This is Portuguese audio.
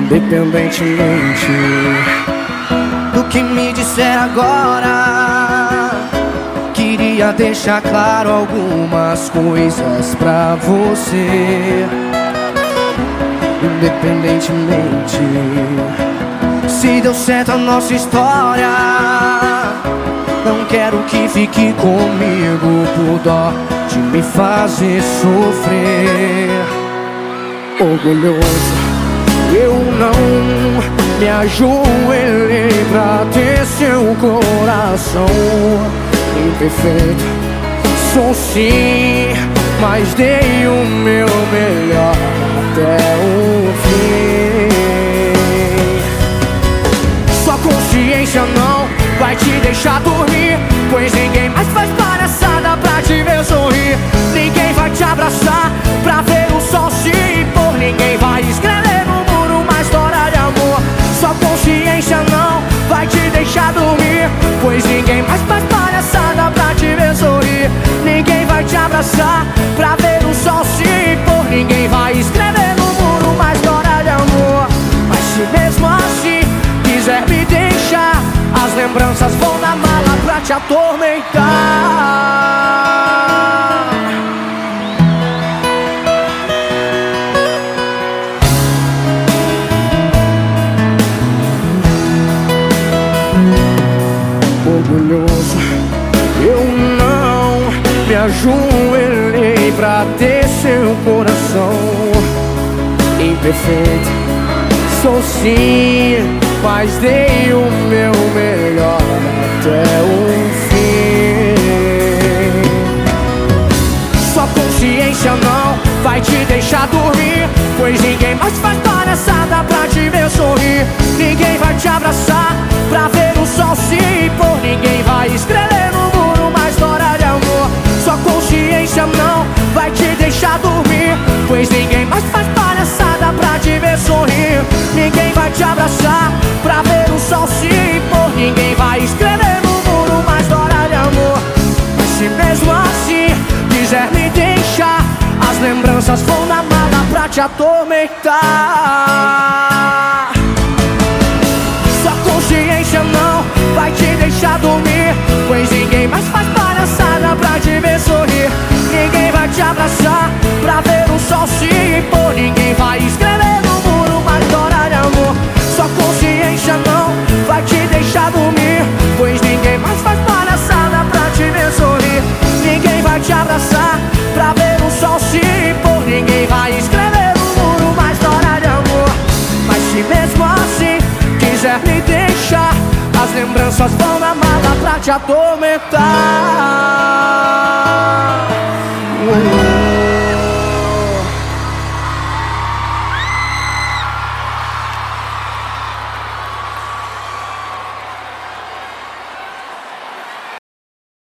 Independentemente do que me disser agora, queria deixar claro algumas coisas pra você. Independentemente se deu certo a nossa história, não quero que fique comigo por dó de me fazer sofrer. Orgulhoso, eu não me ajoelhei pra ter seu coração imperfeito. Sou sim, mas dei o meu melhor até o fim. Pois ninguém mais faz palhaçada pra te ver sorrir. Ninguém vai te abraçar pra ver o sol se pôr. Ninguém vai escrever no muro uma história de amor. Mas se mesmo assim quiser me deixar, as lembranças vão na mala pra te atormentar. Ajoelhei pra ter seu coração imperfeito. Sou sim, mas dei o meu melhor até o fim. Sua consciência não vai te deixar dormir, pois ninguém mais faz palhaçada pra te ver sorrir. Ninguém vai te abraçar quiser me deixar, as lembranças vão na mala pra te atormentar. Sua consciência não vai te deixar dormir, pois ninguém mais faz palhaçada pra te ver sorrir. Ninguém vai te abraçar pra ver o sol se pôr. Ninguém vai escrever no muro uma história de amor. Sua consciência não vai te deixar dormir, pois ninguém mais faz palhaçada pra te ver sorrir. Ninguém vai te abraçar mesmo assim quiser me deixar, as lembranças vão na mala pra te atormentar.